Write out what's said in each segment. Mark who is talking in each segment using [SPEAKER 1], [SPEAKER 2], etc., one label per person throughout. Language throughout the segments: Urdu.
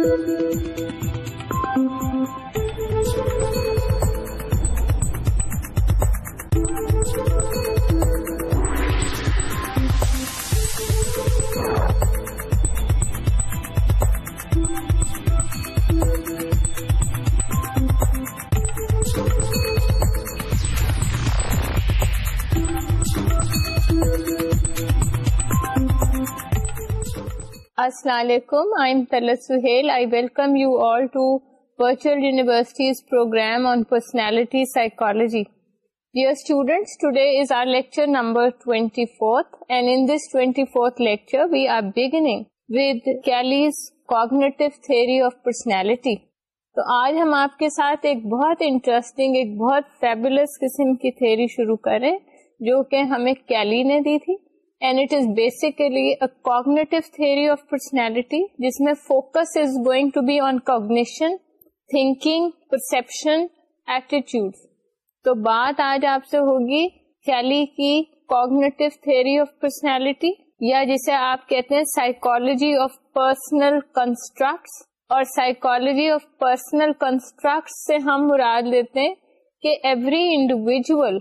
[SPEAKER 1] Thank you. السلام علیکم آئی ایم تل Sohail I welcome you all to virtual universities programme on personality psychology your student lecture we آرگ with Kelly's cognitive theory of personality تو آج ہم آپ کے ساتھ ایک بہت انٹرسٹنگ ایک بہت فیبلس قسم کی تھیوری شروع کریں جو کہ ہمیں کیلی نے دی تھی and it is basically cognitive theory of personality جس میں focus is going to be on cognition thinking perception ایٹیچیوڈ تو بات آج آپ سے ہوگی خیالی کی کوگنیٹو آف پرسنالٹی یا جسے آپ کہتے ہیں سائیکولوجی آف پرسنل کنسٹرکٹس اور سائیکولوجی آف پرسنل کنسٹرکٹ سے ہم مراد لیتے ہیں کہ every individual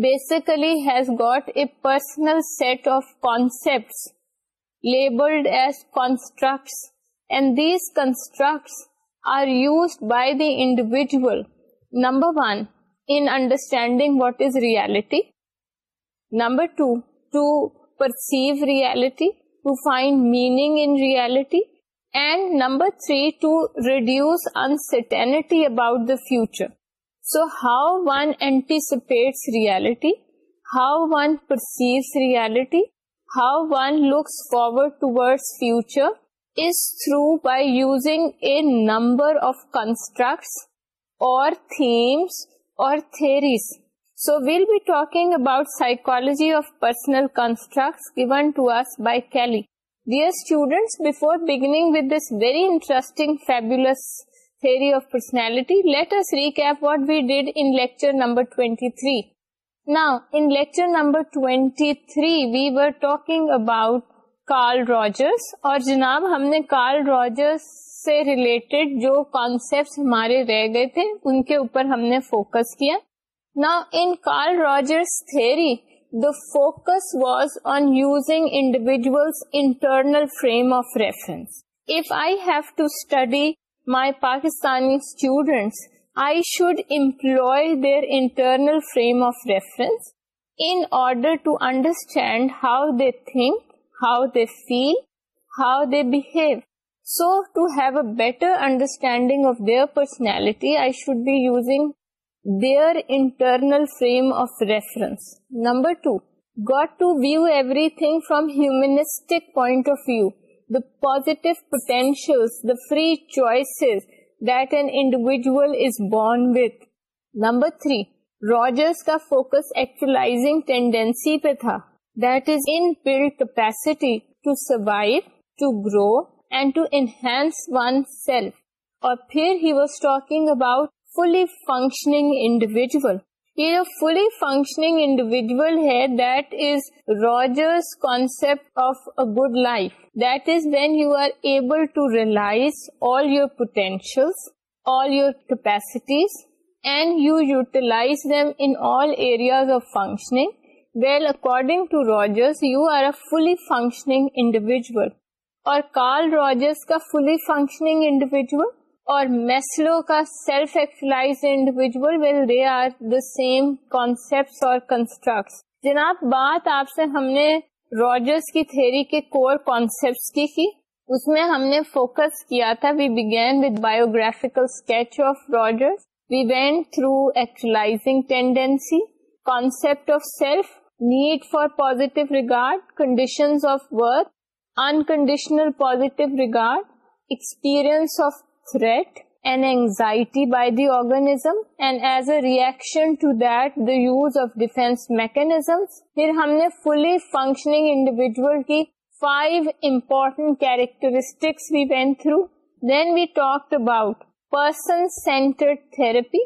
[SPEAKER 1] basically has got a personal set of concepts labeled as constructs, and these constructs are used by the individual, number one, in understanding what is reality, number two, to perceive reality, to find meaning in reality, and number three, to reduce uncertainty about the future. So how one anticipates reality, how one perceives reality, how one looks forward towards future is through by using a number of constructs or themes or theories. So we'll be talking about psychology of personal constructs given to us by Kelly. Dear students, before beginning with this very interesting, fabulous three پرسٹی ڈیری ناچر نمبرٹی تھری وی وبا کار روزرس اور جناب ہم نے کار روجر سے ریلیٹڈ جو کانسپٹ ہمارے رہ گئے تھے ان کے اوپر ہم نے فوکس کیا نا in Carl Rogers three the focus was on using individuals internal frame of reference if I have to study my Pakistani students, I should employ their internal frame of reference in order to understand how they think, how they feel, how they behave. So, to have a better understanding of their personality, I should be using their internal frame of reference. Number 2, got to view everything from humanistic point of view. Positive potential the free choice that an individual number three Roger کا فوکس ایکچولا ٹینڈینسی پہ تھا that is inbuilt capacity to survive to enhance one self اور پھر he working about fully functioning individual یہ جو فلی فنکشننگ انڈیویجل ہے that is Rogers concept of a good life that is when you are able to realise all your potential all your capacities and you utilise them in all areas of functioning well according to Rogers you are a fully functioning individual اور کارل راجرس کا فلی فنکشننگ انڈیویجل اور میسلو کا self actualise individual they are the same concept اور کنسٹرکٹ جناب بات آپ سے ہم نے راجرس کی تھیری کے کور کانسپٹ کی تھی اس میں ہم نے فوکس کیا تھا we begin with biographical sketch of Rogers we went through actualising tendency concept of self need for positive regard conditions of worth unconditional positive regard experience of threat and anxiety by the organism and as a reaction to the use of defence mechanism پھر ہم نے فلی فنکشننگ انڈیویجل کی five important characteristics we went through then we talk about person centred therapy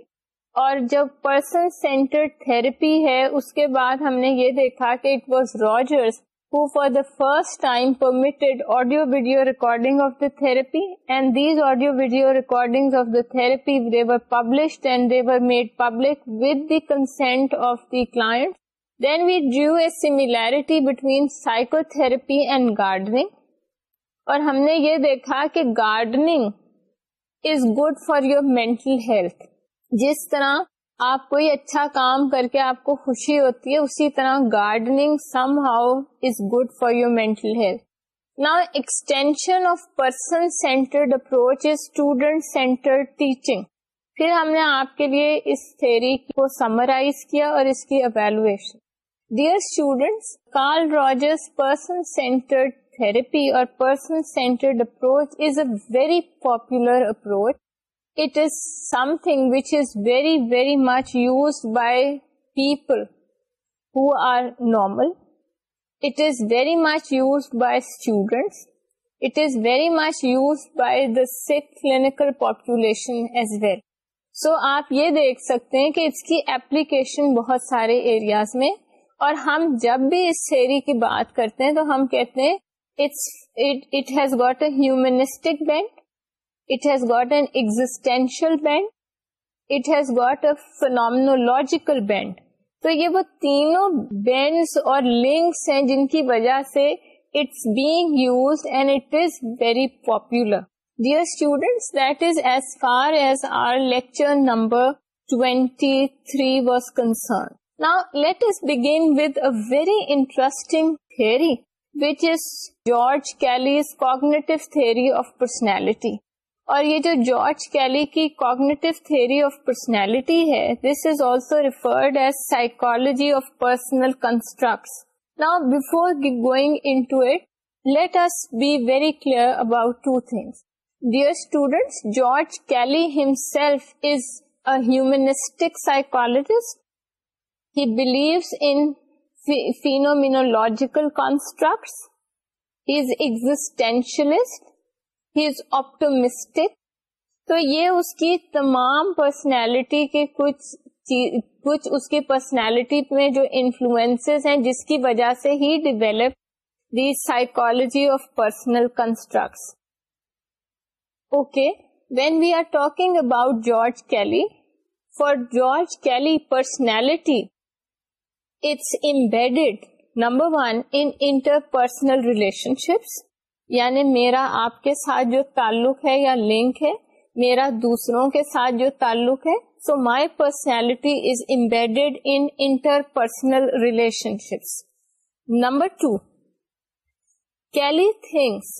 [SPEAKER 1] اور جب پرسن سینٹرڈ تھرپی ہے اس کے بعد ہم نے یہ دیکھا کہ it was Rogers who for the first time permitted audio video recording of the therapy and these audio video recordings of the therapy they were published and they were made public with the consent of the client. Then we drew a similarity between psychotherapy and gardening. اور ہم نے یہ دیکھا کہ gardening is good for your mental health جس طرح آپ کوئی اچھا کام کر کے آپ کو خوشی ہوتی ہے اسی طرح gardening somehow is good for your mental health نا extension of person centred approach is student centre teaching پھر ہم نے آپ کے لیے اس تھیری کو سمرائز کیا اور اس کی evaluation dear students Carl Rogers person centred therapy اور person centred approach is a very popular approach it is something which is very very much use by people who are normal it is very much used by students it is very much use by the technical population as well so آپ یہ دیکھ سکتے ہیں کہ اس کی ایپلیکیشن بہت سارے ایریاز میں اور ہم جب بھی اس تھری کی بات کرتے ہیں تو ہم کہتے ہیںز got a humanistic band it has got an existential band it has got a phenomenal band تو یہ وہ تینوں بینڈس اور جن کی وجہ سے very interesting three which is Kelly's cognitive theory of personality اور یہ جو جارج کیلی کی کوگنیٹو تھری آف پرسنالٹی ہے this is also referred as psychology of personal constructs نا going in to it let us be very clear about two things dear students George Kelly himself is humanistic psychologist he believes in phenomenological menu constructs he is existentialist he is optimistic تو یہ اس کی تمام پرسنالٹی کے کچھ کچھ اس کی پرسنالٹی میں جو انفلوئنس ہیں جس کی وجہ سے he develop the psychology of personal construct okay when we are talking about George Kelly for George Kelly personality it's embedded number one inter personal relationships یعنی میرا آپ کے ساتھ جو تعلق ہے یا لنک ہے میرا دوسروں کے ساتھ جو تعلق ہے so my personality is embedded inter personal relationships number two Kelly things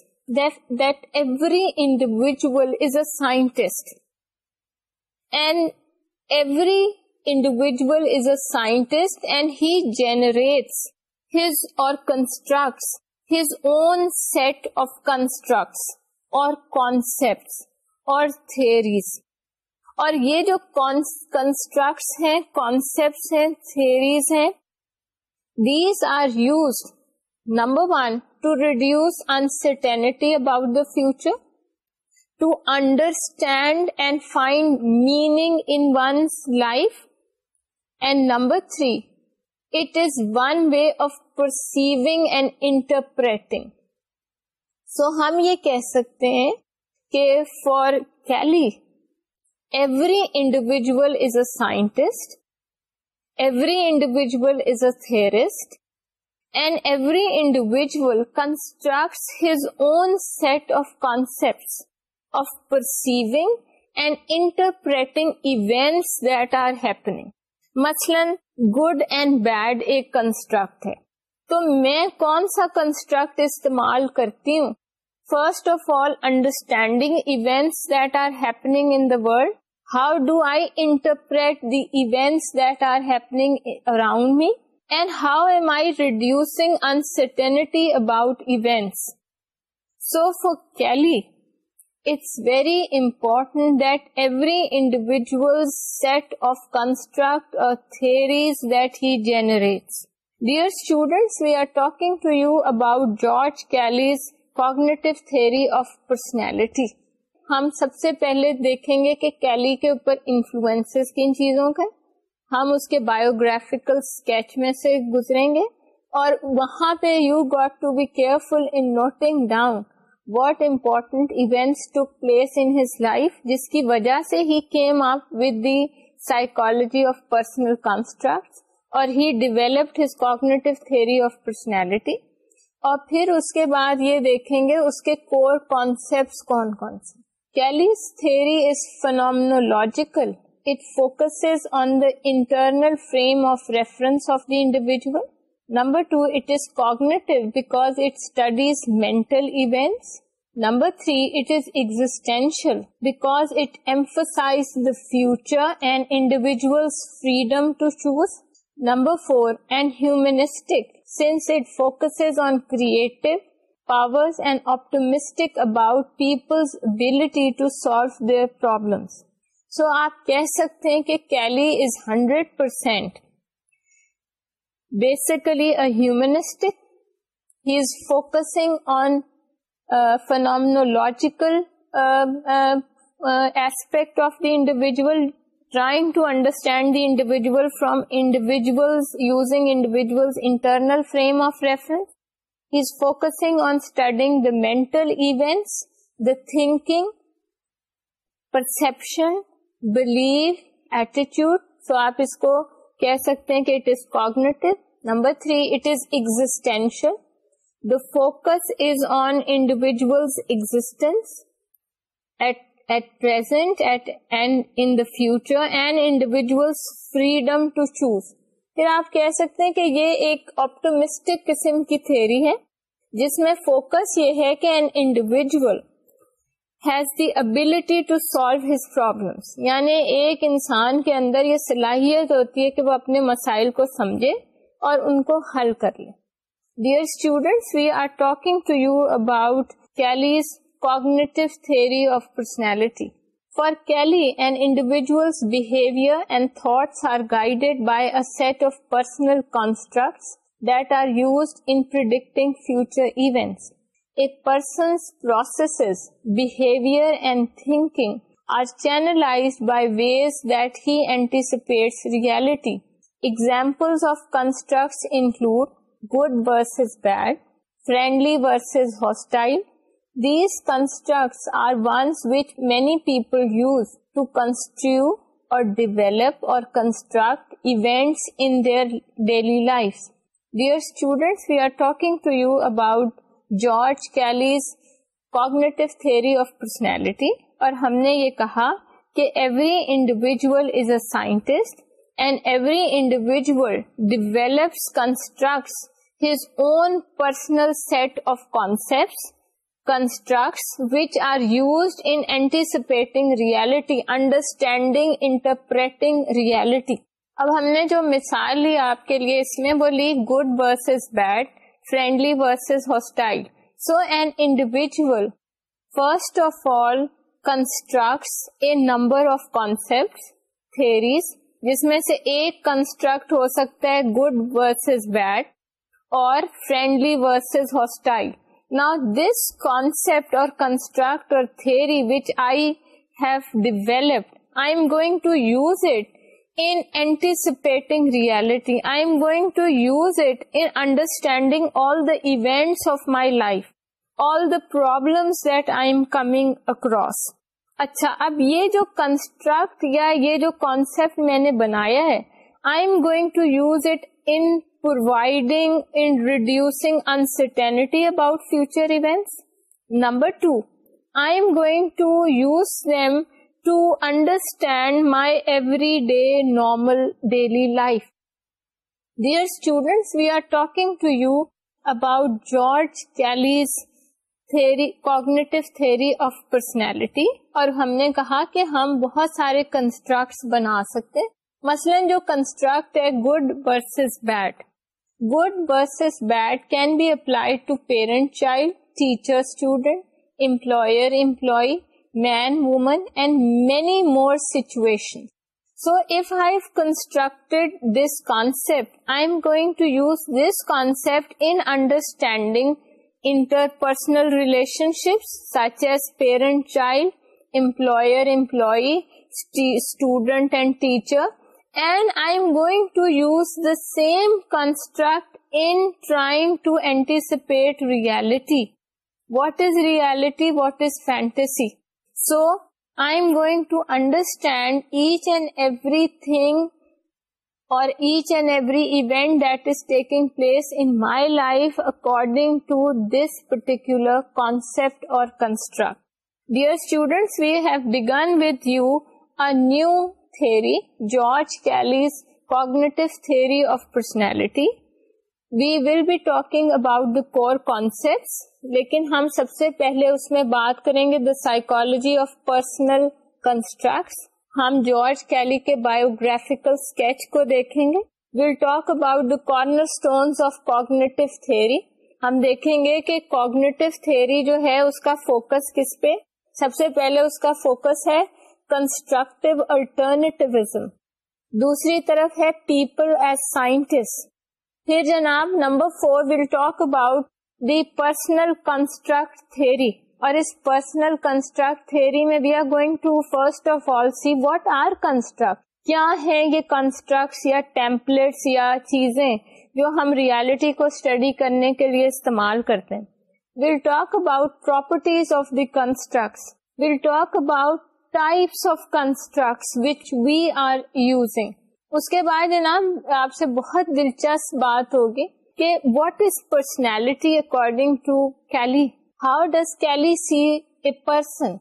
[SPEAKER 1] that every individual is a scientist and every individual is a scientist and he generates his اور کنسٹرکٹس تھری اور یہ جو کنسٹرکٹس ہیں کانسپٹ ہیں تھیریز ہیں these are use number one to reduce uncertainty about the future to understand and find meaning in one's life and number three it is one way of perceiving and interpreting so ہم یہ کہہ سکتے ہیں کہ for Kelly every individual is a scientist every individual is a theorist and every individual construct his own set of concept of perceiving and interpreting events that are happening مثلاً گڈ اینڈ بیڈ ایک کنسٹرکٹ ہے تو میں کون سا کنسٹرکٹ استعمال کرتی ہوں first of all understanding events that are happening in the world how do I interpret the events that are happening around me and how am I reducing uncertainty about events so for Kelly it's very every individual's every individual set of construct that he he Dear dear students we are talking to you about George cognitive theory of personality ہم سب سے پہلے دیکھیں گے کہ کیلی کے اوپر انفلوئنس کن چیزوں کا ہم اس کے بایوگرافیکل اسکیچ میں سے گزریں گے اور وہاں پہ you got to be careful noting down what important event life جس کی وجہ سے he came up with psychology of personal اور ہی ڈیولپڈ ہز کو آف پرسنالٹی اور پھر اس کے بعد یہ دیکھیں گے اس کے کونسپٹ کون کون سے Kelly's theory is phenomenological it focus on the internal frame of reference of the individual number two it is cognitive بیکازیز میں future and individual freedom to choose number four and humanistic sense it focus on creative power optimistic about people's ability to solve their problem so آپ کہہ سکتے ہیں کہ Kelly is hundred percent basically ہومسنگ on phenomenological aspect of the individual trying to understand the individual from individual using individual internal frame of reference he's focusing on studying the mental events the think perception believe ایٹیچیوڈ سو آپ اس کو کہہ سکتے ہیں کہ it is cognitive number three it is existential the focus is on individual existence at present at and in the future and individual freedom to choose پھر آپ کہہ سکتے ہیں کہ یہ ایک آپٹومسٹک قسم کی تھیری ہے جس میں فوکس یہ ہے کہ an individual ability to solve his پر ایک انسان کے اندر یہ صلاحیت ہوتی ہے کہ وہ اپنے مسائل کو سمجھے اور ان کو حل کر لے dear students we are talking to you about Kelly's cognitive تھیئسنٹی for Kelly behaviour and thoughts are guided by set of personal that are use in پر future events a person's processes, behavior and thinking are channelized by ways that he anticipates reality. Examples of constructs include good versus bad, friendly versus hostile. These constructs are ones which many people use to construe or develop or construct events in their daily lives. Dear students, we are talking to you about George Kelly's cognitive theory of personality اور ہم نے یہ کہا کہ every individual is a scientist and every individual develops constructs his own personal set of concept constructs which are use anticipating reality understanding interpreting reality اب ہم نے جو مثال لی آپ کے لیے اس میں وہ لی good versus bad friendly versus hostile. So an individual first of all constructs a number of concept theories, جس میں سے ایک کنسٹرکٹ ہو سکتا ہے گڈ ورسز بیڈ اور فرینڈلی ورسز ہاسٹائل نا دس کانسپٹ اور کنسٹرکٹ اور theory which I have developed I am going to use it in anticipating reality. I am going to use it in understanding all the events of my life, all the problems that I am coming across. اچھا اب یہ جو کنسٹرکٹ یا یہ جو کانسپٹ میں نے بنایا ہے I am going to use it in providing in reducing uncertainty about future events number two I am going to use them to understand my every day normal daily life dear students we are talking to you about George Kelly's کیلیوری کوگنیٹو تھیری آف پرسنالٹی اور ہم نے کہا کہ ہم بہت سارے کنسٹرکٹس بنا سکتے مثلا جو کنسٹرکٹ ہے good versus bad good versus bad can be apply to parent child teacher student employer employee man, woman, and many more situations. So if I've constructed this concept, I'm going to use this concept in understanding interpersonal relationships such as parent-child, employer-employee, student and teacher. And I'm going to use the same construct in trying to anticipate reality. What is reality? What is fantasy? So, I am going to understand each and everything or each and every event that is taking place in my life according to this particular concept or construct. Dear students, we have begun with you a new theory, George Kelly's Cognitive Theory of Personality. We will be talking about the core concept لیکن ہم سب سے پہلے اس میں بات کریں گے the psychology of personal construct ہم جارج کیلی کے بایوگرافیکل اسکیچ کو دیکھیں گے will talk about the cornerstones of cognitive theory ہم دیکھیں گے کہ کوگنیٹو تھیوری جو ہے اس کا فوکس کس پہ سب سے پہلے اس کا فوکس ہے کنسٹرکٹیو الٹرنیٹیوزم دوسری طرف ہے پیپل ایز سائنٹسٹ پھر جناب number four will talk about the personal construct theory اور اس پرسنل کنسٹرکٹ تھیئری میں we are are going to first of all see what construct کیا ہیں یہ کنسٹرکٹس یا ٹیمپلیٹس یا چیزیں جو ہم ریالٹی کو اسٹڈی کرنے کے لیے استعمال کرتے ہیں we'll talk about properties of the constructs we'll talk about types of construct which we are using اس کے بعد جناب آپ سے بہت دلچسپ بات ہوگی کہ what is personality according to Kelly how does Kelly see a person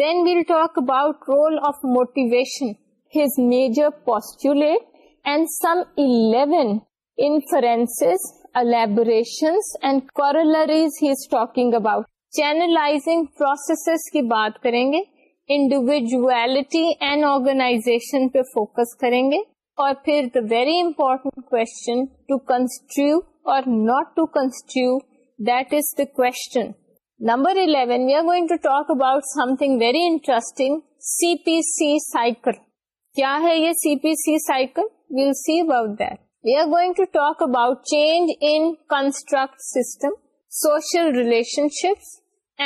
[SPEAKER 1] then we'll talk about role of motivation his major post and some eleven inference elaboration and corollaries he is talking about channelizing processes کی بات کریں گے انڈیویجویلٹی اینڈ آرگنائزیشن پہ فوکس کریں گے اور پھر دا ویری امپورٹنٹ ٹو اور not to construe as the question number 11 we are going to talk about something very interesting C P C cycle کیا ہے یہ C P C cycle we'll see about that we are going to talk about change in construct system social relationships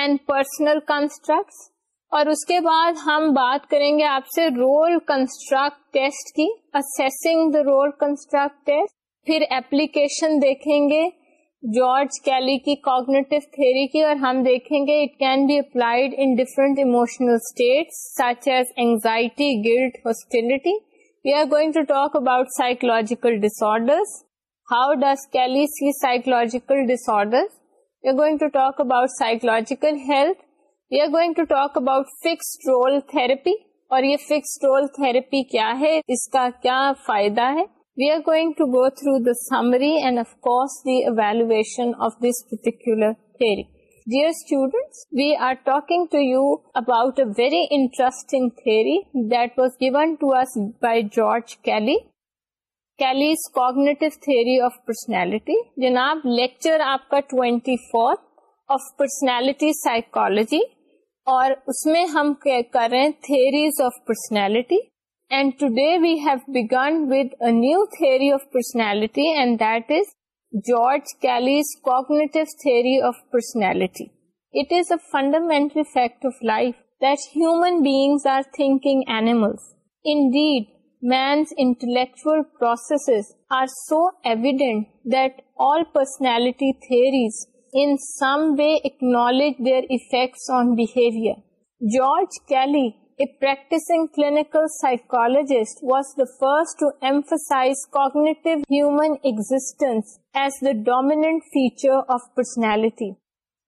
[SPEAKER 1] and personal construct اور اس کے بعد ہم بات کریں گے آپ سے رول کنسٹرکٹ ٹیسٹ کی assessing the role construct test پھر ایپلیکیشن دیکھیں گے جارج کیلی کی کوگنیٹو تھری کی اور ہم دیکھیں گے it can be applied in different emotional state such as anxiety guilt hostility we are going to talk about psychological disorder how does Kelly see psychological disorder we are going to talk about psychological health پی اور یہ فکسڈ رول تھرپی کیا ہے اس کا کیا فائدہ ہے we are going to go through the summary and of course the evaluation of this particular theory dear students we are talking to you about a very interesting theory that was given to are by George Kelly cognitive theory of personality جناب لیکچر آپ کا twenty fourth of personality psychology اور اس میں ہم کر رہے ہیں theories of personality and today we have begun with a new theory of personality and that is George Kelly's cognitive of personality it is a fundamental fact of life that human beings are thinking animals indeed means intellectual processes are so evident that all personality theories in some way acknowledge their effects on behavior. George Kelly, a practicing clinical psychologist, was the first to emphasize cognitive human existence as the dominant feature of personality.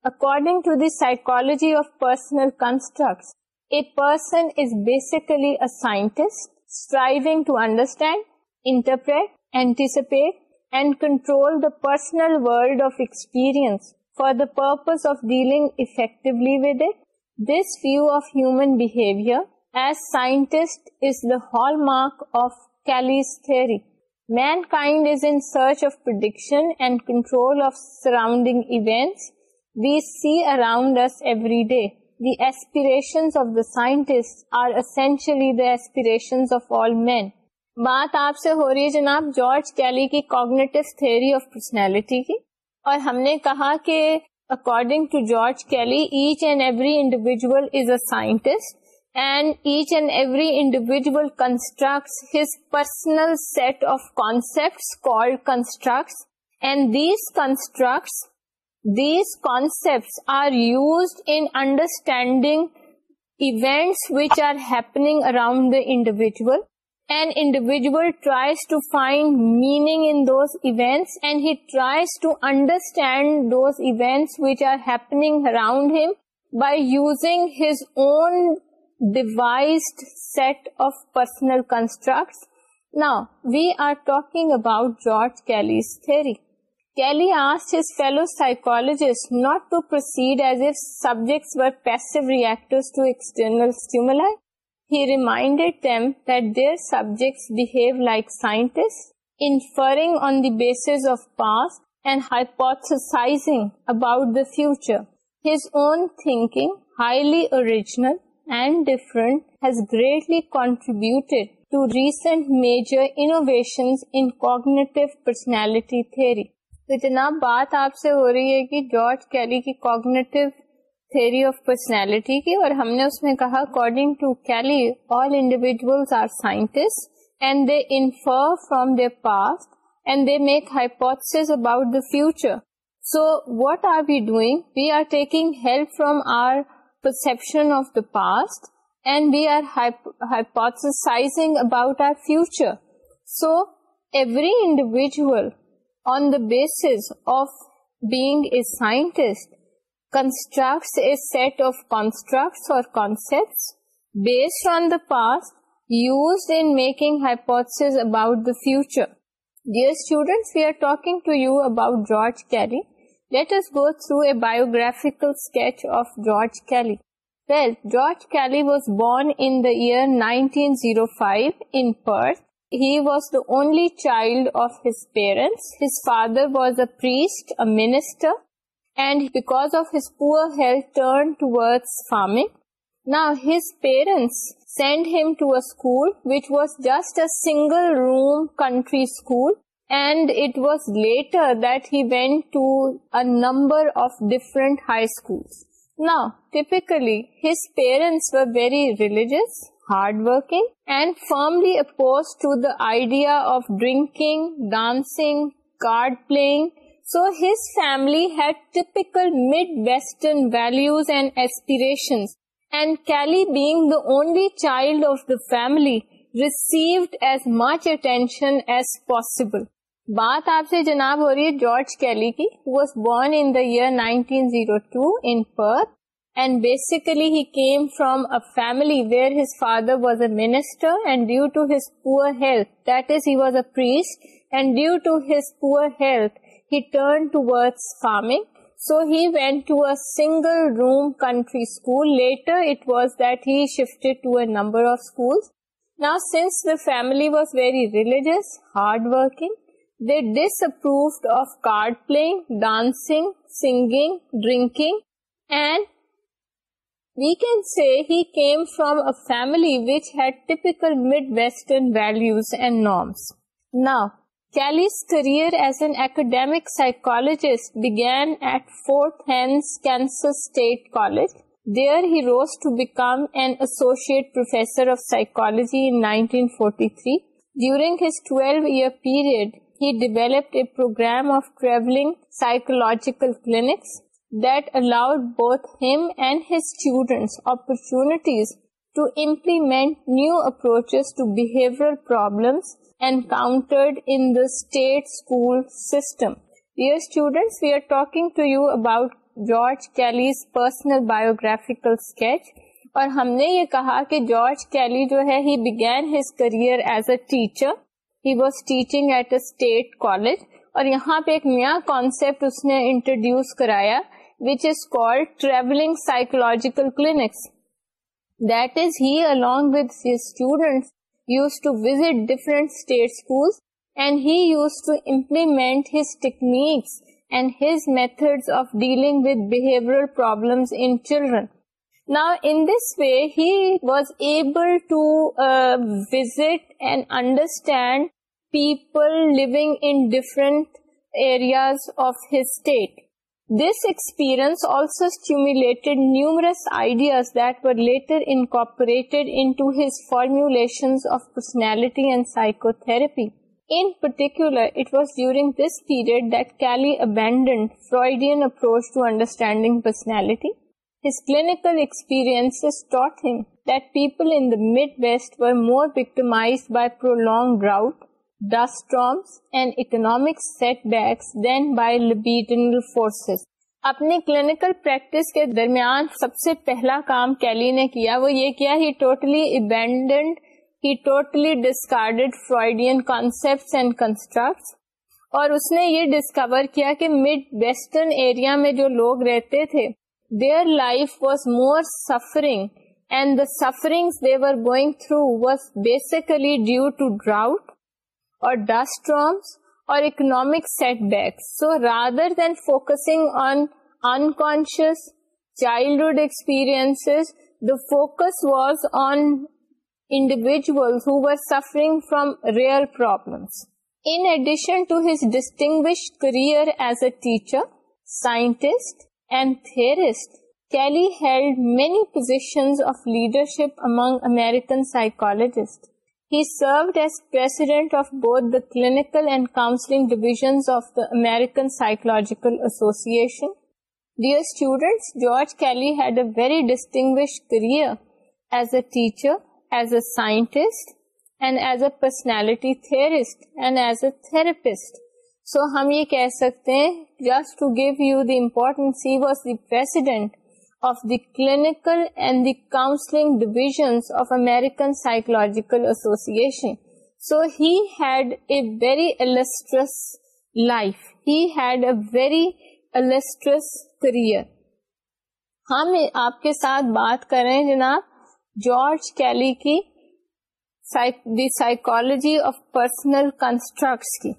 [SPEAKER 1] According to the psychology of personal constructs, a person is basically a scientist striving to understand, interpret, anticipate, and control personal for the purpose of dealing as inch of پر بات آپ سے ہو رہی ہے جناب جارج کیلی کی کوگنیٹو تھیوری آف پرسنالٹی کی اور ہم نے کہا کہ according to George Kelly each and every individual is a scientist and each and every individual constructs his personal set of concept called constructs and these constructs these concepts are used understanding events which are happening around the individual an individual tries to find meaning in those events, and he tries to understand those events which are happening around him by using his own devised set of personal constructs. Now, we are talking about George Kelly's theory. Kelly asked his fellow psychologists not to proceed as if subjects were passive reactors to external stimuli, he reminded them that their subjects behave like scientists, inferring on the basis of past and hypothesizing about the future. His own thinking, highly original and different, has greatly contributed to recent major innovations in cognitive personality theory. تو اتنا بات آپ سے ہو رہی ہے کہ جارج کیلی کی کوگنیٹو تھیوری آف پرسنالٹی کی اور ہم نے اس میں کہا اکارڈنگ ٹو کیلی کیلیسٹ from the past and they make hypothesis about the future so what are we doing we are taking help from our perception of the past and we are hypothesizing about our future so every individual on the basis of being a scientist set officers about the future there let go through a biographical sketch of George کیارج کی was born in Iowa he was the child of his parents his father was a minister and because of his poor health turned towards farming. Now his parents sent him to a school which was just a single room country school, and it was later that he went to a number of different high schools. Now typically his parents were very religious, hardworking, and firmly opposed to the idea of drinking, dancing, card playing, so his family had typical made western values and ایسپریشنگ دالی child of the family received as much attention بات آپ سے جناب ہو رہی ہے George Kelly and basically he came from a family where his father was a minister he turned towards farming. So he went to a single room country school. Later it was that he shifted to a number of schools. Now since the family was very religious, hardworking, they disapproved of card playing, dancing, singing, drinking, and we can say he came from a family which had typical Midwestern values and norms. Now, develop a programme of travelling psychological opportunities to implement new approach to behaviour problems encountered in the state school system. Dear students, we are talking to you about George Kelly's personal biographical sketch. اور ہم نے یہ کہا کہ جارج کیلی جو begin his career as a teacher he was teaching at a college اور یہاں پہ ایک نیا کانسیپٹ اس نے انٹروڈیوس کرایا which is call travelling psychological clinics that is he with his students used to visit different state schools, and he used to implement his techniques and his methods of dealing with behavioral problems in children. Now, in this way, he was able to uh, visit and understand people living in different areas of his state. This experience also stimulated numerous ideas that were later incorporated into his formulations of personality and psychotherapy. In particular, it was during this period that Kelly abandoned Freudian approach to understanding personality. His clinical experiences taught him that people in the Midwest were more victimized by prolonged drought and economic setback then by forces. اپنی کلینکل پریکٹس کے درمیان سب سے پہلا کام کیلی نے کیا وہ یہ کیا he totally abandoned he totally discarded Freudian and constructs اور اس نے یہ ڈسکور کیا کہ مڈ ویسٹرن ایریا میں جو لوگ رہتے تھے their life was more suffering and the suffering they were going through was basically due to drought or dust storms or economic setbacks. So rather than focusing on unconscious childhood experiences, the focus was on individuals who were suffering from real problems. In addition to his distinguished career as a teacher, scientist, and theorist, Kelly held many positions of leadership among American psychologists. He served as per clinical and counselling of the American psychological association dear students George Kelly had a very distinguished career as a teacher as a scientist and as a personality theorist and as a therapist so ہم یہ کہہ سکتے ہیں just to give you the importance he was the president of the clinical and the counselling American of Association. Psychological he so had a very illustrious life had a very illustrious career ہم آپ کے ساتھ بات کر رہے ہیں جناب جارج کیلی کی the psychology of personal constructs کی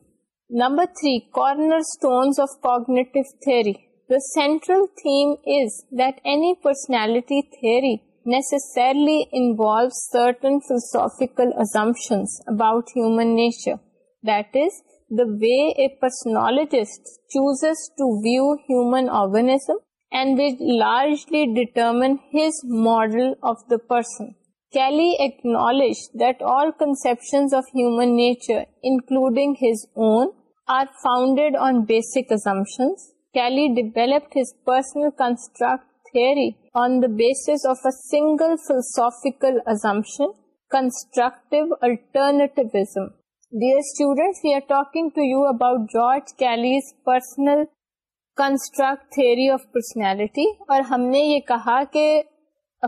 [SPEAKER 1] number three cornerstones of cognitive theory The central theme is that any personality theory necessarily involves certain philosophical assumptions about human nature. That is, the way a personologist chooses to view human organism and which largely determine his model of the person. Kelly acknowledged that all conceptions of human nature, including his own, are founded on basic assumptions develop his personal construct theory on the base of a single philosophical construct alternate dear student you are talking to you about George Kelly personal construct theory of personality اور ہم نے یہ کہا کہ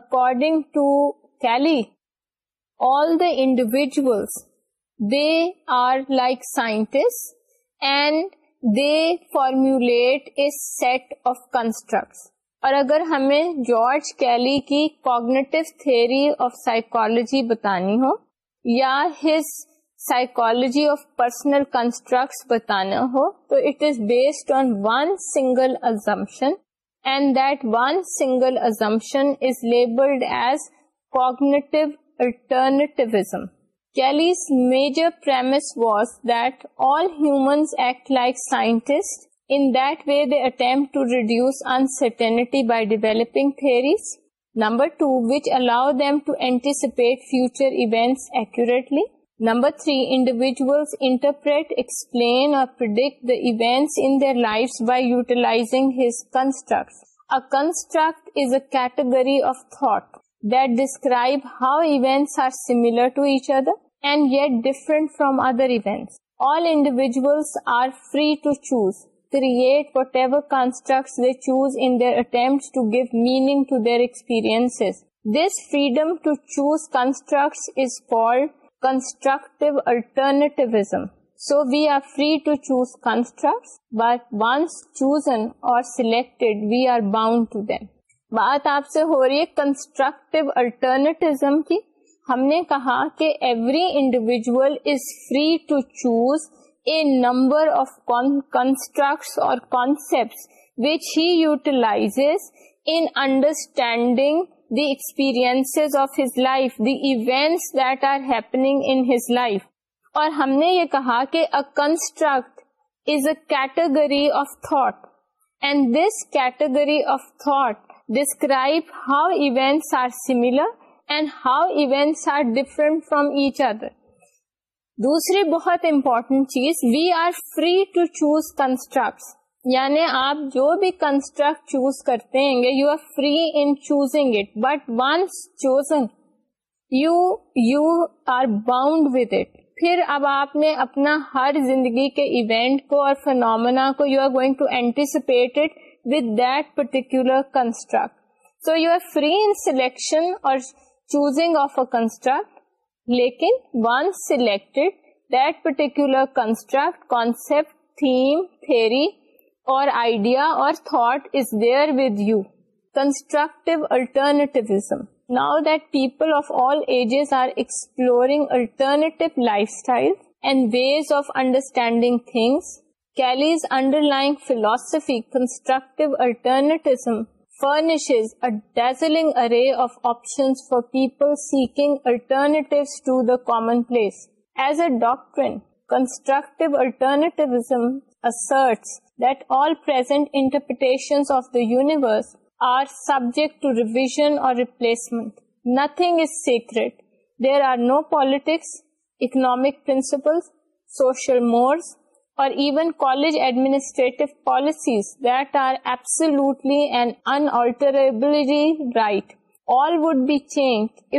[SPEAKER 1] according to Kelly all the individuals they are like scientist and they formulate us set of constructs اور اگر ہمیں جارج کیلی کی کوگنیٹو تھیئری آف سائیکالوجی بتانی ہو یا his psychology of personal constructs بتانا ہو تو it is based on one single assumption and that one single assumption is labelled as cognitive alternativism number two which allow them to anticipate future accurately number three individual interpret explain اور predict the events life by utilising as a category of thought describe how events are similar to each other and get different from other event all individual are free to choose create whatever constructor attempt meaning experience this freedom to choose construct is call construct alternativism so we are free to choose construct by once chosen اور select we are bound to them بات آپ سے ہو رہی ہے کنسٹرکٹیو الٹرنیٹ کی ہم نے کہا کہ every individual is free to choose a number of construct اور concept which he utilise in understanding the experience of his life the events that are happening in his life اور ہم نے یہ کہا کہ a construct is a category of thought and this category of thought describe how events are similar and how events are different from each other دوسری بہت امپورٹینٹ چیز we are free to choose construct یعنی آپ جو بھی کنسٹرکٹ چوز کرتے ہیں you are free in choosing it but once chosen you you are bound with it پھر اب آپ نے اپنا ہر زندگی کے ایونٹ کو اور فنومنا کو you are going to anticipate it with that particular construct so you are free in selection اور چوزنگ آف ا کنسٹرکٹ لیکن once select particular construct concept theme تھے اور آئیڈیا اور furnishes a dazzling array of options for people seeking alternatives to the commonplace. As a doctrine, constructive alternativism asserts that all present interpretations of the universe are subject to revision or replacement. Nothing is sacred. There are no politics, economic principles, social mores, اور even college administrative policies what are ایپسلٹریبلٹی right all would be change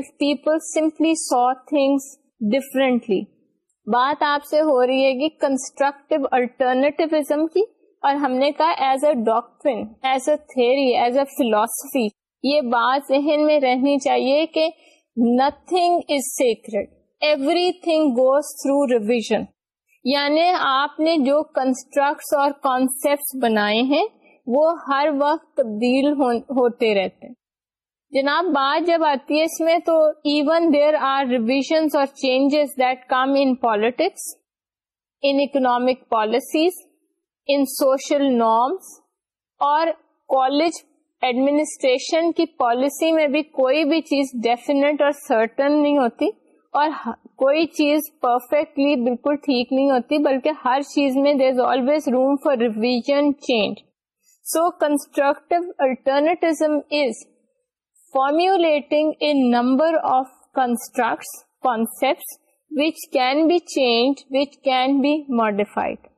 [SPEAKER 1] simply so things differently بات آپ سے ہو رہی ہے کہ کنسٹرکٹیو الٹرنیٹیوزم کی اور ہم نے کہا as a doctrine as a theory as a philosophy یہ بات ذہن میں رہنی چاہیے کہ nothing is secret everything goes through revision یعنی آپ نے جو کنسٹرکٹس اور کانسیپٹ بنائے ہیں وہ ہر وقت تبدیل ہوتے رہتے ہیں جناب بات جب آتی ہے اس میں تو ایون دیر آر ریویژن اور changes that come in politics in economic policies in social norms اور کالج ایڈمنسٹریشن کی پالیسی میں بھی کوئی بھی چیز ڈیفینیٹ اور سرٹن نہیں ہوتی اور کوئی چیز پرفیکٹلی بالکل ٹھیک نہیں ہوتی بلکہ ہر چیز میں there is always room for revision change so constructive construct alternate formulating concept which can be change which can be modified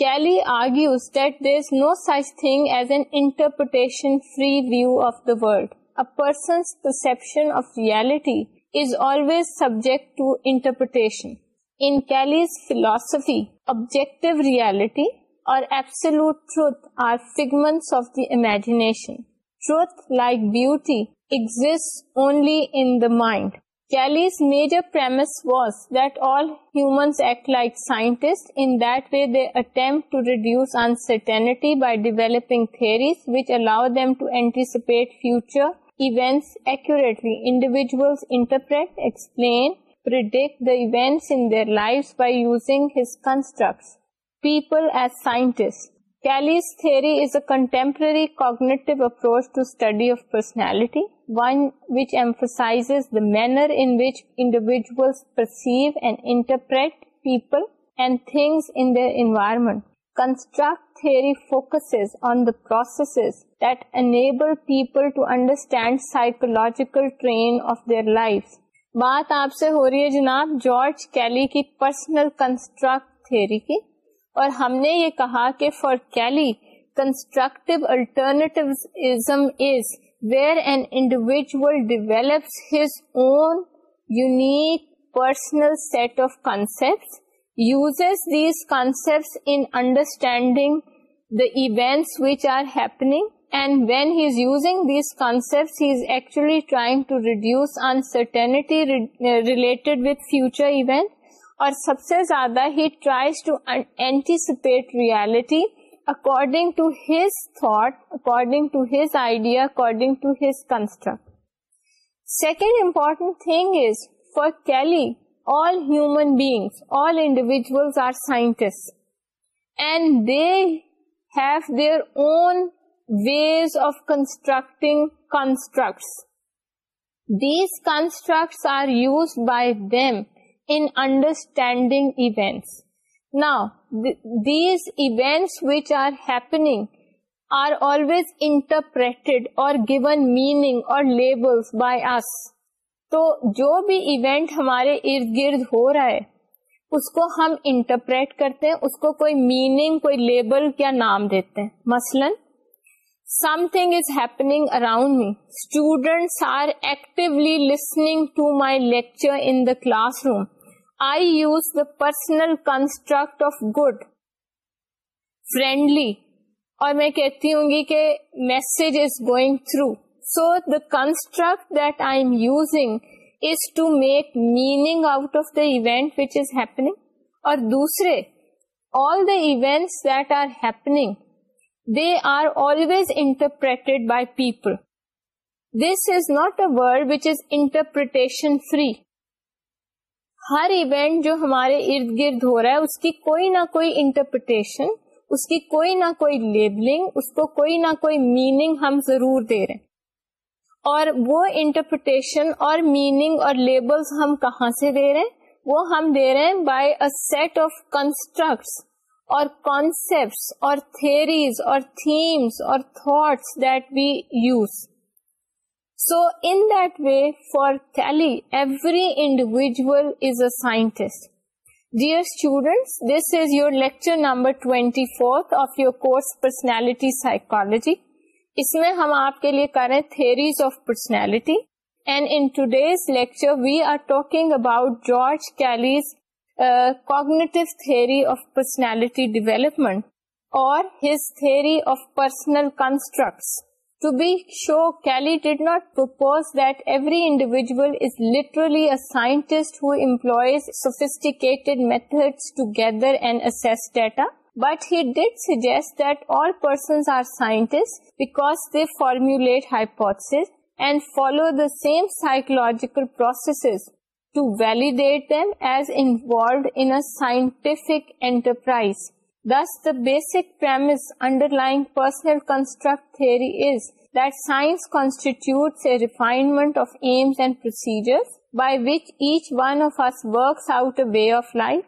[SPEAKER 1] Kelly argues argues that there no such thing as an interpretation free view of the world A person's perception of reality is always subject to interpretation. In Kelly's philosophy, objective reality or absolute truth are figments of the imagination. Truth, like beauty, exists only in the mind. Kelly's major premise was that all humans act like scientists. In that way, they attempt to reduce uncertainty by developing theories which allow them to anticipate future ریگ approach to study of personality one which emphasize the manner in which individual perceive and interpret people and things in their environment construct theory focus on the process that enable people to understand psychological آپ سے ہو رہی ہے جناب جارج کیلی کی پرسنل کنسٹرکٹ تھیری کی اور ہم نے یہ کہا کہ for Kelly constructive alternativism is where an individual develops his own unique personal set of concept uses these concept understanding the events which are happening and when he's using these concept he is actually trying to reduce uncertainty related with future event اور سب سے زیادہ he tries to anticipate reality according to his thought according to his idea according to his construct second important thing is for Kelly all human beings, all individuals are scientists, and they have their own ways of constructing constructs. These constructs are used by them in understanding events. Now, these events which are happening are always interpreted or given meaning or labels by us. تو جو بھی ایونٹ ہمارے ارد گرد ہو رہا ہے اس کو ہم انٹرپریٹ کرتے ہیں اس کو کوئی میننگ کوئی لیبل کیا نام دیتے ہیں مثلا something is happening around me students are actually listening to my lecture in the classroom I use the personal construct of good friendly اور میں کہتی ہوں گی کہ message is going through so the construct that I am use is to make meaning out of the event which is happening اور دوسرے all the event they are always interpret by people this is not a word which is interpretation free ہر ایونٹ جو ہمارے ارد گرد ہو رہا ہے اس کی کوئی نہ کوئی انٹرپریٹیشن اس کی کوئی نہ کوئی لیبلنگ اس کو کوئی نہ کوئی میننگ ہم ضرور دے رہے اور وہ انٹرپریٹیشن اور میننگ اور لیبلز ہم کہاں سے دے رہے ہیں وہ ہم دے رہے ہیں by a set of constructs اور کانسیپٹس اور تھیریز اور تھیمس اور thoughts that we use so in that way for Kelly every individual is a scientist dear student this is your lecture number twenty fourth of your course personality psychology اس میں ہم آپ کے لیے کریں theories of personality and in today's lecture we are talking about George Kelly's cognitive theory of personality development اور his theory of personal construct to be show Kelly did not propose that every individual is literally scientist who sophisticated method to gather and assess data But he did suggest that all persons are scientists because they formulate hypotheses and follow the same psychological processes to validate them as involved in a scientific enterprise. Thus, the basic premise underlying personal construct theory is that science constitutes a refinement of aims and procedures by which each one of us works out a way of life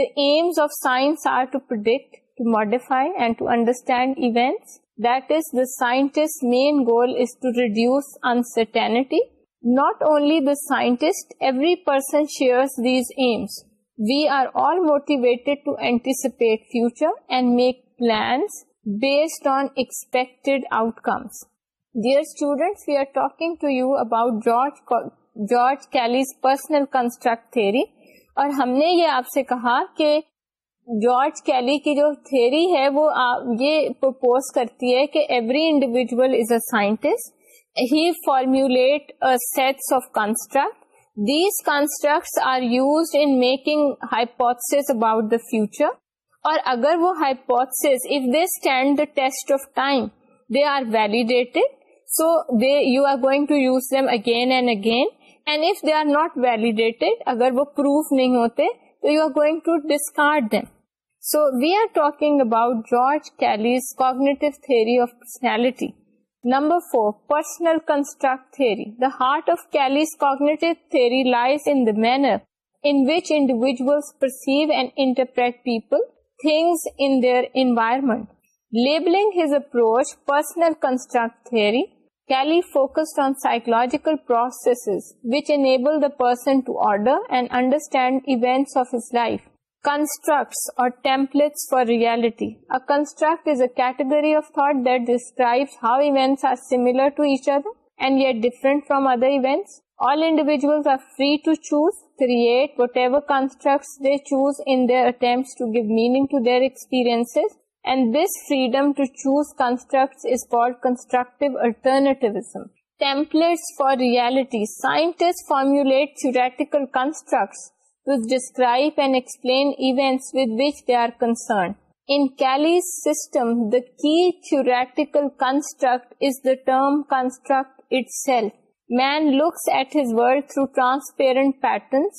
[SPEAKER 1] the aims of science are to predict, to modify, and to understand events. That is, the scientist's main goal is to reduce uncertainty. Not only the scientist, every person shares these aims. We are all motivated to anticipate future and make plans based on expected outcomes. Dear students, we are talking to you about George Kelly's personal construct theory. اور ہم نے یہ آپ سے کہا کہ جارج کیلی کی جو تھیری ہے وہ یہ پرپوز کرتی ہے کہ every individual is a scientist he formulate sets of construct these constructs are use in making hypothesis about the future اور اگر وہ hypothesis if they stand the test of time they are validated so they you are going to use them again and again and if they are not validated اگر وہ پروف نہیں ہوتے تو you are going to discard them so we are talking about George Kelly's cognitive theory of personality number four personal construct theory the heart of Kelly's cognitive theory lies in the manner in which individuals perceive and interpret people things in their environment labelling his approach personal construct theory Kelly focused on psychological processes which enable the person to order and understand events of his life. Constructs or templates for reality. A construct is a category of thought that describes how events are similar to each other and yet different from other events. All individuals are free to choose, create whatever constructs they choose in their attempts to give meaning to their experiences and this freedom to choose constructs is called constructive alternativism. Templates for reality. Scientists formulate theoretical constructs which describe and explain events with which they are concerned. In Kelly's system, the key theoretical construct is the term construct itself. Man looks at his world through transparent patterns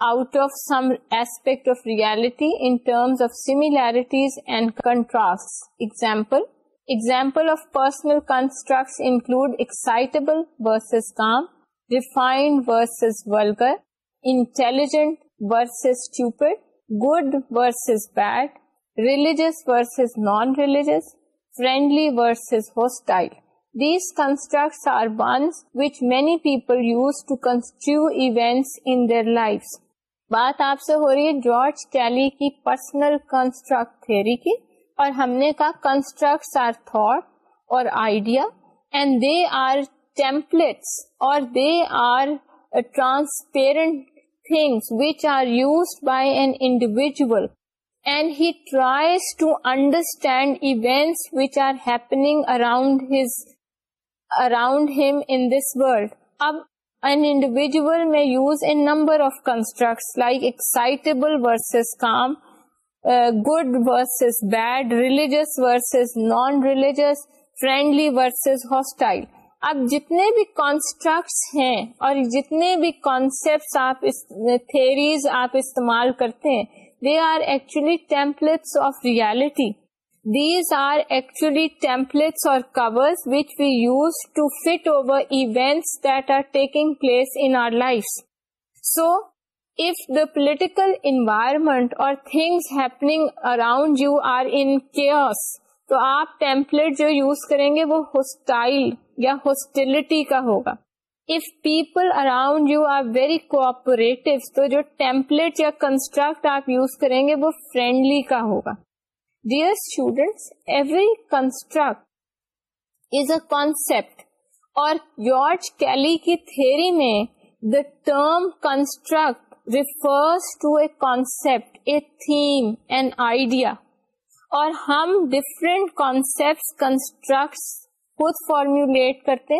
[SPEAKER 1] out of some aspect of reality in terms of similarities and contrasts. Example of personal constructs include excitable versus calm, refined versus vulgar, intelligent versus stupid, good versus bad, religious versus non-religious, friendly versus hostile. These constructs are ones which many people use to construe events in their lives. بات آپ سے ہو رہی ہے جارج کی پرسنل کنسٹرکٹ تھیری کی اور ہم نے کہا کنسٹرکٹ اور idea and they are templates اور they are transparent things which are use by an individual and he tries to understand events which are happening around his around him in this world اب an individual may use a number of constructs like excitable versus calm, uh, good versus bad, religious versus non-religious, friendly versus hostile. اب جتنے بھی کانسٹرکٹس ہیں اور جتنے بھی کانسیپٹس آپ تھیریز آپ استعمال کرتے ہیں they are actually templates of reality these are we use اور course over we use to fit over in place life so if the political environment اور things happening around you are in کیئرس تو آپ ٹیمپلٹ جو یوز کریں گے وہ ہوسٹائل یا ہوسٹلٹی کا ہوگا if people around you are very cooperative تو جو ٹیمپلیٹ یا کنسٹرکٹ آپ یوز کریں گے وہ فرینڈلی کا ہوگا dear students every construct is a concept اور تھوری میں the term construct refers to a concept a theme and idea اور ہم ڈفرنٹ کانسپٹ کنسٹرکٹس خود فارملیٹ کرتے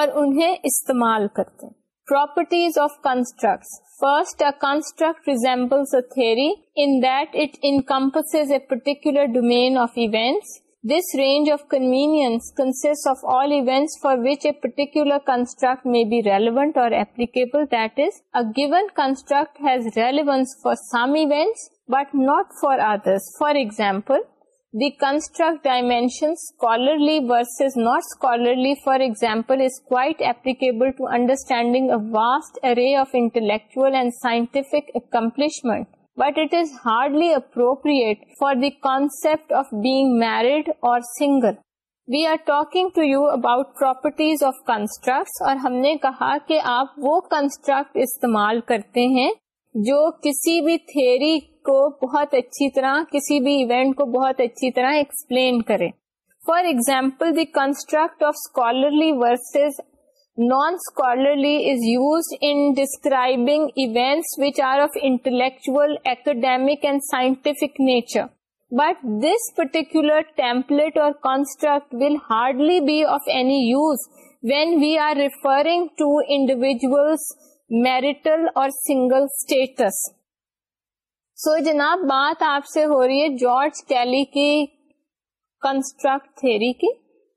[SPEAKER 1] اور انہیں استعمال کرتے properties of construct First, a construct resembles a theory in that it encompasses a particular domain of events. This range of convenience consists of all events for which a particular construct may be relevant or applicable. That is, a given construct has relevance for some events but not for others. For example, the construct ڈائمینشنرلیز not scholarly for example is quite applicable to understanding array of intellectual and scientific accomplishment but it is hardly appropriate for the concept of being married اور single we are talking to you about properties of construct اور ہم نے کہا کہ آپ وہ کنسٹرکٹ استعمال کرتے ہیں جو کسی بھی تھری کو بہت اچھی طرح کسی بھی ایونٹ کو بہت اچھی طرح ایکسپلین کرے for example the construct of scholarly versus non scholarly is use in describing events which are of intellectual academic and scientific nature but this particular template اور construct will hardly be of any use when we are referring to individual marital اور سنگل اسٹیٹس سو جناب بات آپ سے ہو رہی ہے جارج کیلی کی کنسٹرکٹ تھیری کی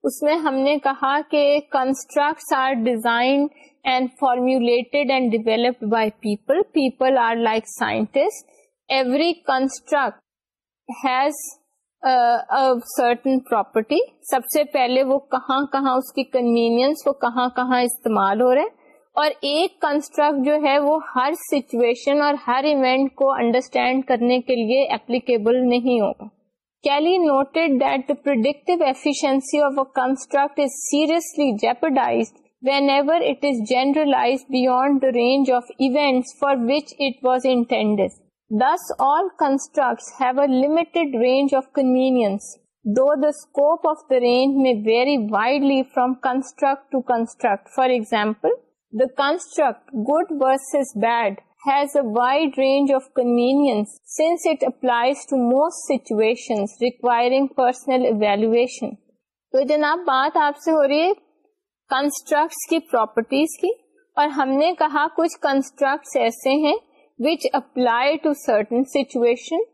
[SPEAKER 1] اس میں ہم نے کہا کہ construct are designed and formulated and developed by people people are like scientist every construct has certain property سب سے پہلے وہ کہاں کہاں اس کی کنوینئنس کو کہاں کہاں استعمال ہو رہے ہیں اور ایک کنسٹرکٹ جو ہے وہ ہر سچویشن اور ہر ایونٹ کو انڈرسٹینڈ کرنے کے لیے اپلیکیبل نہیں ہوگا noted that the predictive efficiency of a construct is seriously jeopardized whenever it is generalise beyond the range of event for which it was intended this all construct have a limited range of convenience though the scope of the range may vary widely from construct to construct for example construct good versus bad has a wide range of convenience since it applies to most situation requiring personal evaluation تو جناب بات آپ سے ہو رہی ہے کنسٹرکٹس کی پراپرٹیز کی اور ہم نے کہا کچھ کنسٹرکٹس ایسے ہیں which apply to certain situation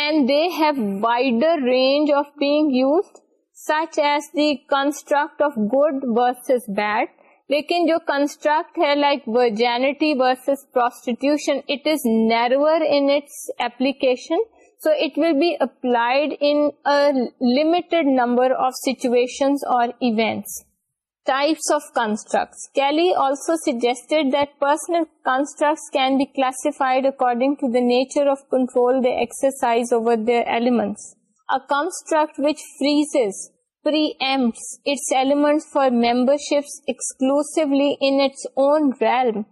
[SPEAKER 1] and they have wider range of being use such as the construct of good versus bad لیکن جو کنسٹرکٹ ہے like virginity versus it is application so it will be applied of situation or events exercise over their elements. A construct which freeze preempts its elements for memberships exclusively in its own realm,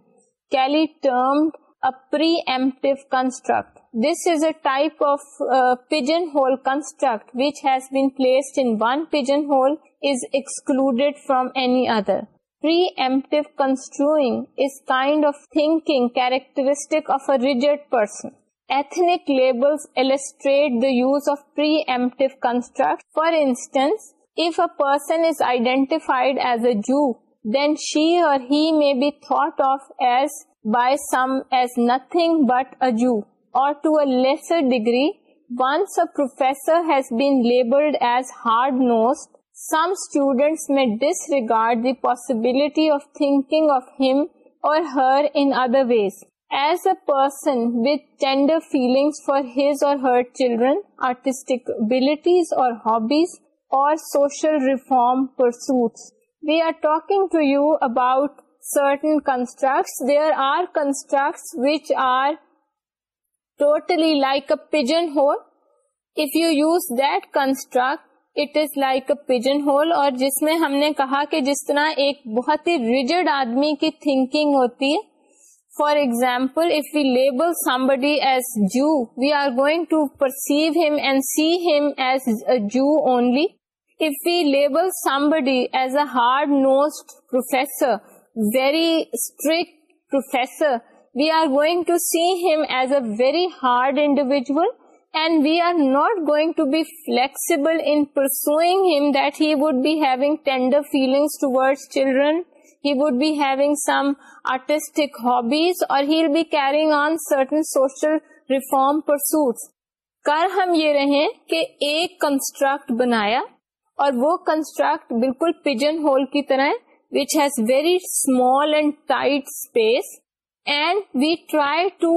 [SPEAKER 1] Kelly termed a preemptive construct. This is a type of uh, pigeonhole construct which has been placed in one pigeonhole is excluded from any other. Preemptive construing is kind of thinking characteristic of a rigid person. Ethnic labels illustrate the use of preemptive constructs. For instance, personified as a then she or degree once per students میں disregard the possibility of think or her children آرٹسٹکلٹیز or hobbies social reform pursuit we are talking to you about certain construct which are totally lichen hole if you use that construct it is like a pigeon hole اور جس میں ہم نے کہا کہ جس طرح ایک بہت ہی ریجڈ آدمی کی تھنکنگ ہوتی ہے for example if you label somebody as we are going to perceive him and see him as only hard nosed professor ویریمز a hard individual and we are not going children he would being some artistic hobbies or he'll be carrying social reform pursue کر ہم یہ رہیں کہ ایک کنسٹرکٹ بنایا اور وہ کنسٹرکٹ بالکل pigeon has very small and tight space and we try to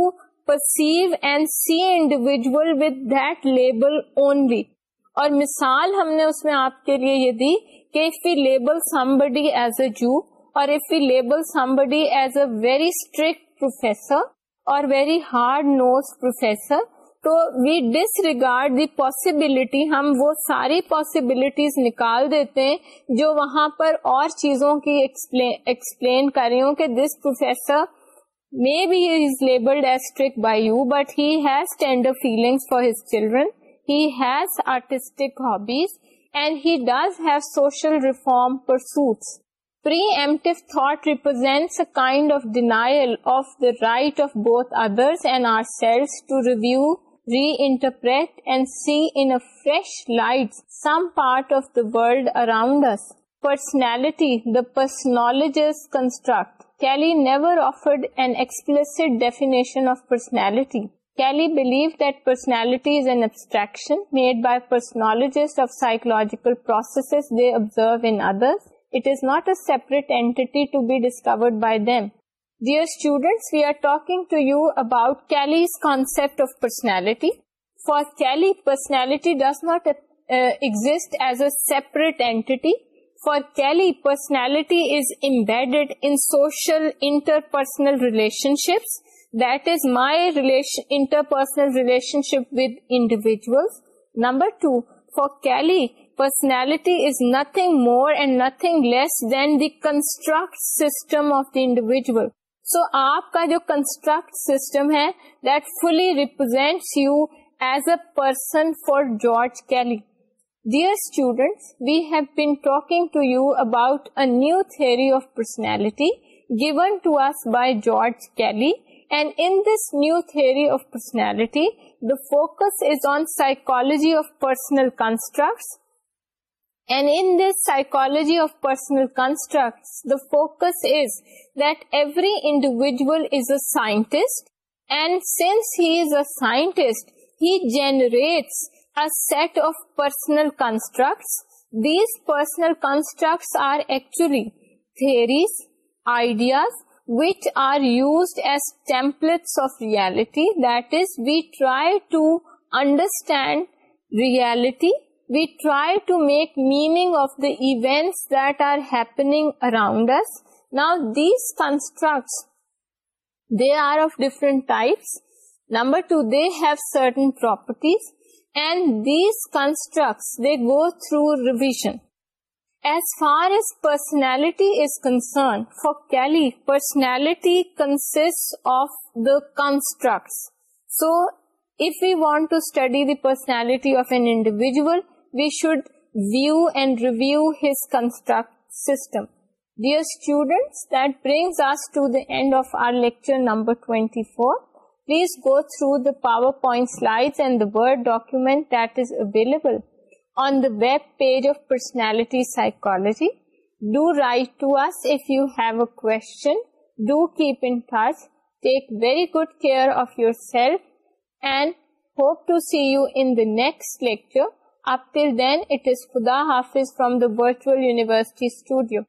[SPEAKER 1] perceive and see individual with that label only اور مثال ہم نے اس میں آپ کے لیے یہ دی کہ if label somebody as a جو اور if label somebody as a very strict professor اور ویری ہارڈ نوز پروفیسر تو we disregard the possibility ہم وہ ساری پاسبلٹیز نکال دیتے ہیں جو وہاں پر اور چیزوں کی ایکسپلین کر رہی ہوں کہ this professor may be is labelled as strict by you but has tender feelings for his children has artistic hobbies and he does have social reform pursuits pursuits represents kind of denial of the right of both others and ourselves to review reinterpret and see in a fresh light some part of the world around us. Personality, the personologists construct. Kelly never offered an explicit definition of personality. Kelly believed that personality is an abstraction made by personologists of psychological processes they observe in others. It is not a separate entity to be discovered by them. Dear students, we are talking to you about Kelly's concept of personality. For Kelly, personality does not uh, exist as a separate entity. For Kelly, personality is embedded in social interpersonal relationships. That is my interpersonal relationship with individuals. Number two, for Kelly, personality is nothing more and nothing less than the construct system of the individual. So آپ کا جو کنسٹرکٹ سسٹم ہے that fully represent you as a person for George Kelly dear students we have been talking to you about a new theory of personality given to us by George Kelly and in this new theory of personality the focus is on psychology of personal constructs and in this psychology of personal individual these personal constructs are actually theories ideas which are used as template of reality that is we try to understand reality we try to make meaning of the events that are happening around us. Now, these constructs, they are of different types. Number two, they have certain properties, and these constructs, they go through revision. As far as personality is concerned, for Kelly, personality consists of the constructs. So, if we want to study the personality of an individual, we should view and review his construct system. Dear students, that brings us to the end of our lecture number 24. Please go through the PowerPoint slides and the Word document that is available on the web page of Personality Psychology. Do write to us if you have a question. Do keep in touch. Take very good care of yourself and hope to see you in the next lecture. After then it is خدا ہافیز from the Virtual University studio